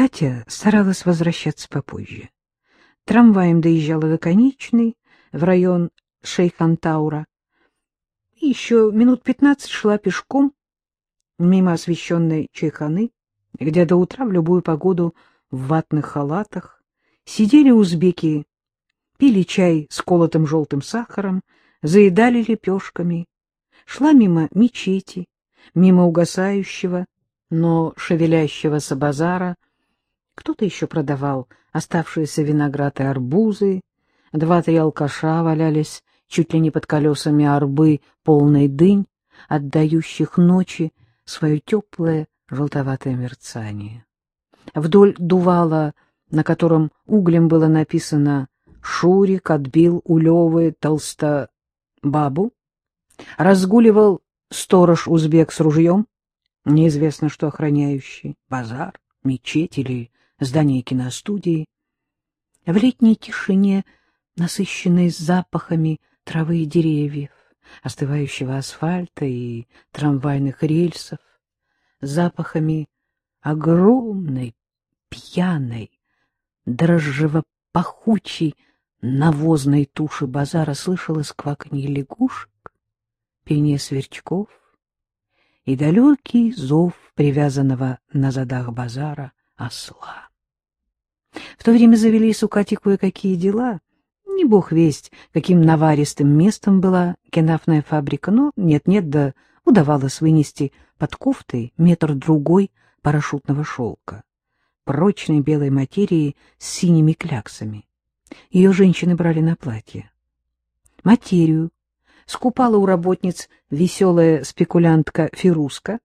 Катя старалась возвращаться попозже. Трамваем доезжала до конечной, в район Шейхантаура, еще минут пятнадцать шла пешком мимо освещенной чайханы, где до утра в любую погоду в ватных халатах сидели узбеки, пили чай с колотым желтым сахаром, заедали лепешками, шла мимо мечети, мимо угасающего, но шевелящегося базара. Кто-то еще продавал оставшиеся виноград и арбузы, два-три алкаша валялись чуть ли не под колесами арбы полной дынь, отдающих ночи свое теплое желтоватое мерцание. Вдоль дувала, на котором углем было написано «Шурик отбил у Левы толстобабу», разгуливал сторож-узбек с ружьем, неизвестно что охраняющий, базар, мечеть или здание киностудии. В летней тишине, насыщенной запахами травы и деревьев, остывающего асфальта и трамвайных рельсов, запахами огромной, пьяной, дрожжево-пахучей навозной туши базара слышалось кваканье лягушек, пение сверчков и далекий зов привязанного на задах базара осла. В то время завелись у Кати кое-какие дела. Не бог весть, каким наваристым местом была кенафная фабрика, но нет-нет, да удавалось вынести под кофтой метр-другой парашютного шелка, прочной белой материи с синими кляксами. Ее женщины брали на платье. Материю скупала у работниц веселая спекулянтка Фируска,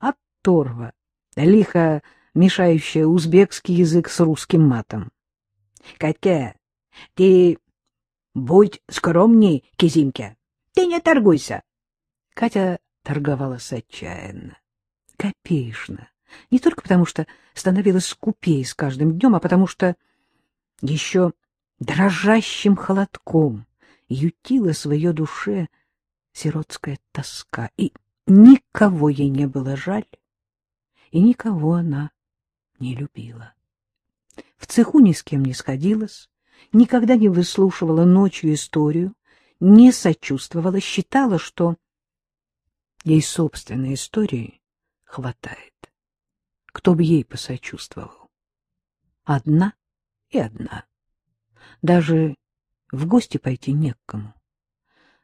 от торва, лихо мешающая узбекский язык с русским матом. — Катя, ты будь скромней, кизимка, ты не торгуйся. Катя торговалась отчаянно, копеечно, не только потому, что становилась скупей с каждым днем, а потому что еще дрожащим холодком ютилась в ее душе сиротская тоска, и никого ей не было жаль, и никого она не любила. В цеху ни с кем не сходилась, никогда не выслушивала ночью историю, не сочувствовала, считала, что ей собственной истории хватает. Кто бы ей посочувствовал? Одна и одна. Даже в гости пойти не к кому.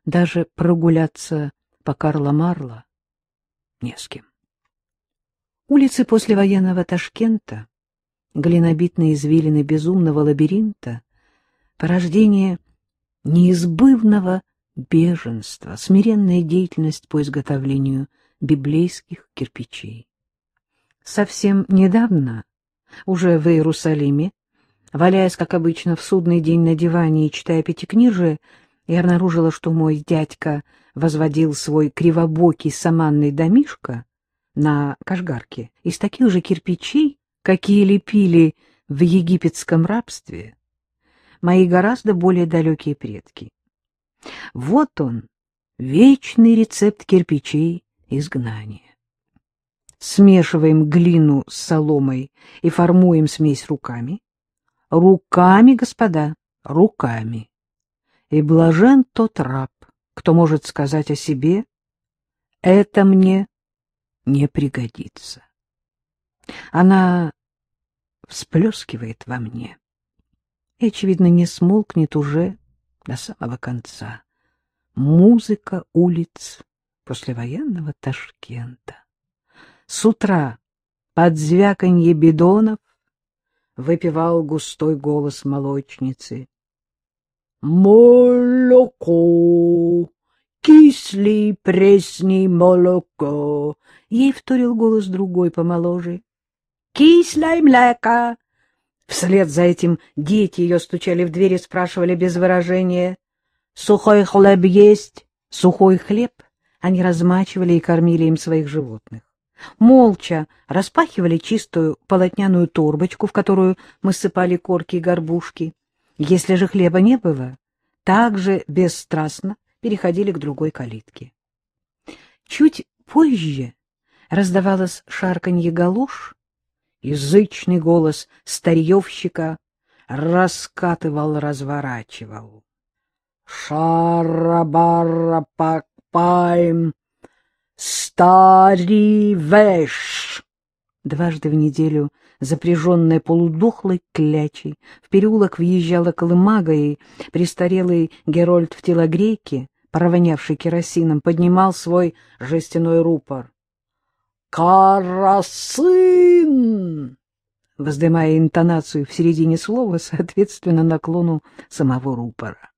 Даже прогуляться по Карла-Марла не с кем. Улицы послевоенного Ташкента, глинобитные извилины безумного лабиринта, порождение неизбывного беженства, смиренная деятельность по изготовлению библейских кирпичей. Совсем недавно, уже в Иерусалиме, Валяясь, как обычно, в судный день на диване и читая пятикнижие, я обнаружила, что мой дядька возводил свой кривобокий саманный домишко на Кашгарке из таких же кирпичей, какие лепили в египетском рабстве мои гораздо более далекие предки. Вот он, вечный рецепт кирпичей изгнания. Смешиваем глину с соломой и формуем смесь руками. Руками, господа, руками. И блажен тот раб, кто может сказать о себе, это мне не пригодится. Она всплескивает во мне и, очевидно, не смолкнет уже до самого конца. Музыка улиц послевоенного Ташкента. С утра под звяканье бидонов выпивал густой голос молочницы. «Молоко! Кислый, пресный молоко!» Ей вторил голос другой помоложе. «Кислое млеко!» Вслед за этим дети ее стучали в дверь и спрашивали без выражения. «Сухой хлеб есть?» Сухой хлеб они размачивали и кормили им своих животных молча распахивали чистую полотняную торбочку, в которую мы сыпали корки и горбушки. Если же хлеба не было, также бесстрастно переходили к другой калитке. Чуть позже раздавалось шарканье галош, Язычный голос старьевщика раскатывал, разворачивал. Шарабарапакпайм, старивеш. Дважды в неделю запряженная полудохлой клячей в переулок въезжала колымага, и престарелый Герольд в телогрейке, провонявший керосином, поднимал свой жестяной рупор. «Карасын!» воздымая интонацию в середине слова, соответственно наклону самого рупора.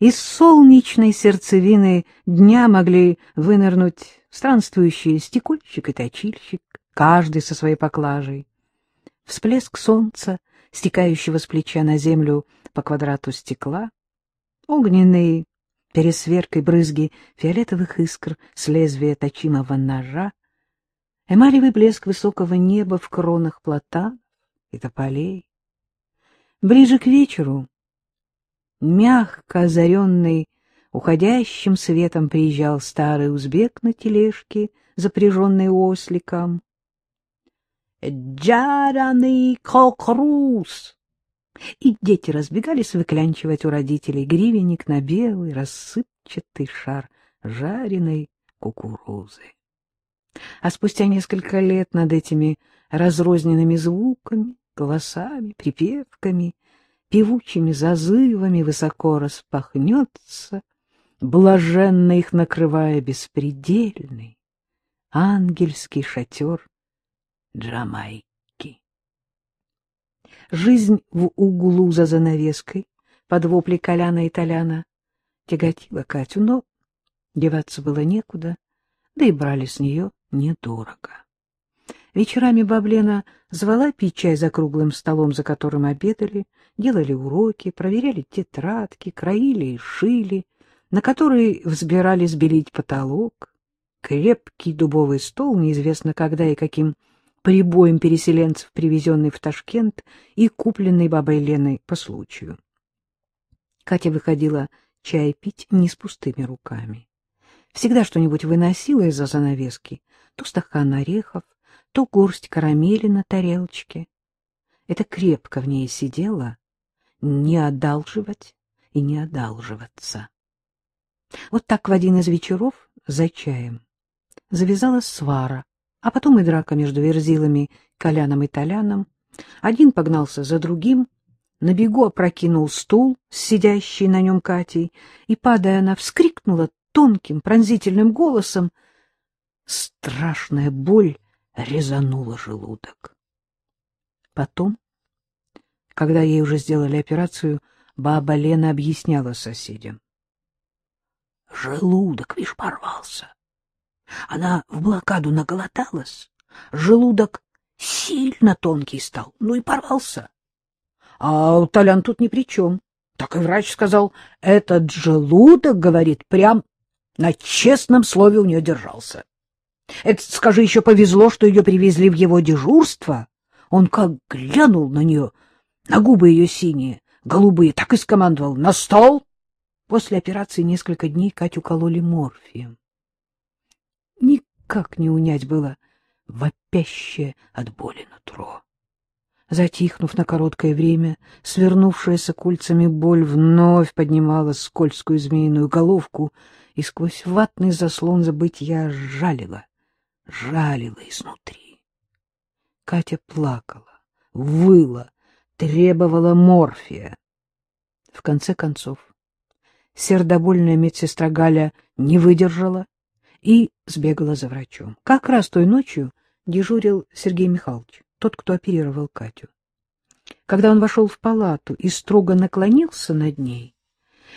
Из солнечной сердцевины дня могли вынырнуть странствующие стекольщик и точильщик, каждый со своей поклажей. Всплеск солнца, стекающего с плеча на землю по квадрату стекла, огненные пересверкой брызги фиолетовых искр с лезвия точимого ножа, эмалевый блеск высокого неба в кронах плота и тополей. Ближе к вечеру, мягко озаренный уходящим светом, приезжал старый узбек на тележке, запряженной осликом. «Джараный кокрус!» И дети разбегались выклянчивать у родителей гривенник на белый рассыпчатый шар жареной кукурузы. А спустя несколько лет над этими разрозненными звуками, голосами, припевками, певучими зазывами высоко распахнется, блаженно их накрывая беспредельный ангельский шатер Джамайки. Жизнь в углу за занавеской под вопли Коляна и Толяна тяготила Катю, но деваться было некуда, да и брали с нее недорого. Вечерами Баблена звала пить чай за круглым столом, за которым обедали, делали уроки, проверяли тетрадки, краили и шили, на который взбирались белить потолок. Крепкий дубовый стол, неизвестно когда и каким прибоем переселенцев, привезенный в Ташкент и купленный бабой Леной по случаю. Катя выходила чай пить не с пустыми руками. Всегда что-нибудь выносила из-за занавески, то стакан орехов, то горсть карамели на тарелочке. Это крепко в ней сидело не одалживать и не одалживаться. Вот так в один из вечеров за чаем завязалась свара, а потом и драка между верзилами Коляном и Толяном. Один погнался за другим, на бегу опрокинул стул с сидящей на нем Катей, и, падая, она вскрикнула тонким пронзительным голосом. Страшная боль резанула желудок. Потом, когда ей уже сделали операцию, баба Лена объясняла соседям. Желудок, вишь, порвался. Она в блокаду наголодалась, желудок сильно тонкий стал, ну и порвался. А Толян тут ни при чем. Так и врач сказал, этот желудок, говорит, прям на честном слове у нее держался. Это, скажи, еще повезло, что ее привезли в его дежурство. Он как глянул на нее, на губы ее синие, голубые, так и скомандовал «На стол!» После операции несколько дней Катю кололи морфием. Никак не унять было вопящее от боли нутро. Затихнув на короткое время, свернувшаяся кольцами боль вновь поднимала скользкую змеиную головку и сквозь ватный заслон забытья жалила, жалила изнутри. Катя плакала, выла, требовала морфия. В конце концов, сердобольная медсестра Галя не выдержала и сбегала за врачом. Как раз той ночью дежурил Сергей Михайлович, тот, кто оперировал Катю. Когда он вошел в палату и строго наклонился над ней,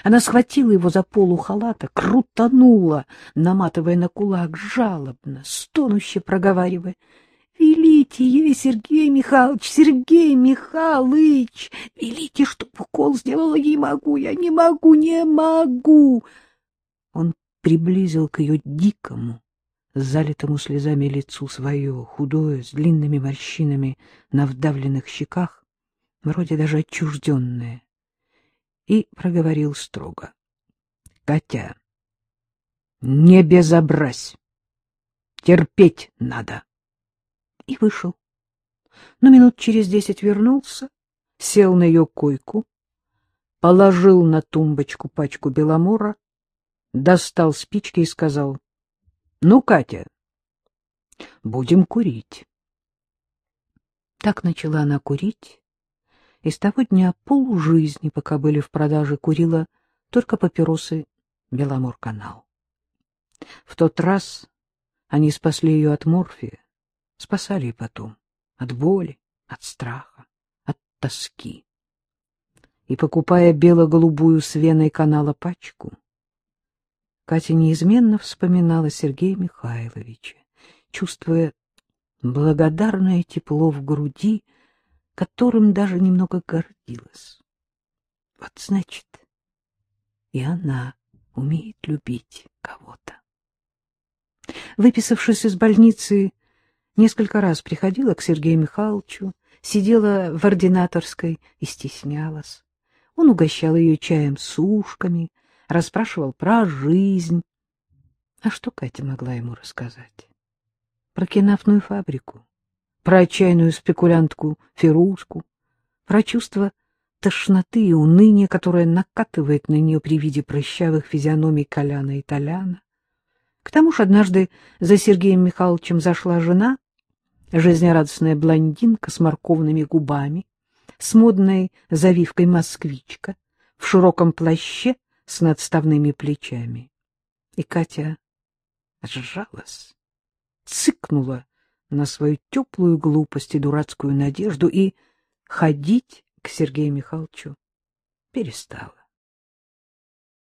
она схватила его за полу халата, крутанула, наматывая на кулак, жалобно, стонуще проговаривая. — Велите ей, Сергей Михайлович, Сергей Михайлович! Велите, чтоб укол сделала, не могу, я не могу, не могу! Он приблизил к ее дикому, залитому слезами лицу свое, худое, с длинными морщинами на вдавленных щеках, вроде даже отчужденное и проговорил строго. — Катя, не безобразь! Терпеть надо! И вышел. но минут через десять вернулся, сел на ее койку, положил на тумбочку пачку беломора, достал спички и сказал, — Ну, Катя, будем курить. Так начала она курить, и с того дня полжизни, пока были в продаже, курила только папиросы Беломор-канал. В тот раз они спасли ее от морфия, спасали и потом от боли, от страха, от тоски. И, покупая бело-голубую с веной канала пачку, Катя неизменно вспоминала Сергея Михайловича, чувствуя благодарное тепло в груди, которым даже немного гордилась. Вот значит, и она умеет любить кого-то. Выписавшись из больницы, несколько раз приходила к Сергею Михайловичу, сидела в ординаторской и стеснялась. Он угощал ее чаем с ушками, расспрашивал про жизнь. А что Катя могла ему рассказать? Про кинафную фабрику, про отчаянную спекулянтку Ферушку, про чувство тошноты и уныния, которое накатывает на нее при виде прыщавых физиономий Коляна и Толяна. К тому же однажды за Сергеем Михайловичем зашла жена, жизнерадостная блондинка с морковными губами, с модной завивкой москвичка, в широком плаще с надставными плечами. И Катя сжалась, цыкнула на свою теплую глупость и дурацкую надежду и ходить к Сергею Михайловичу перестала.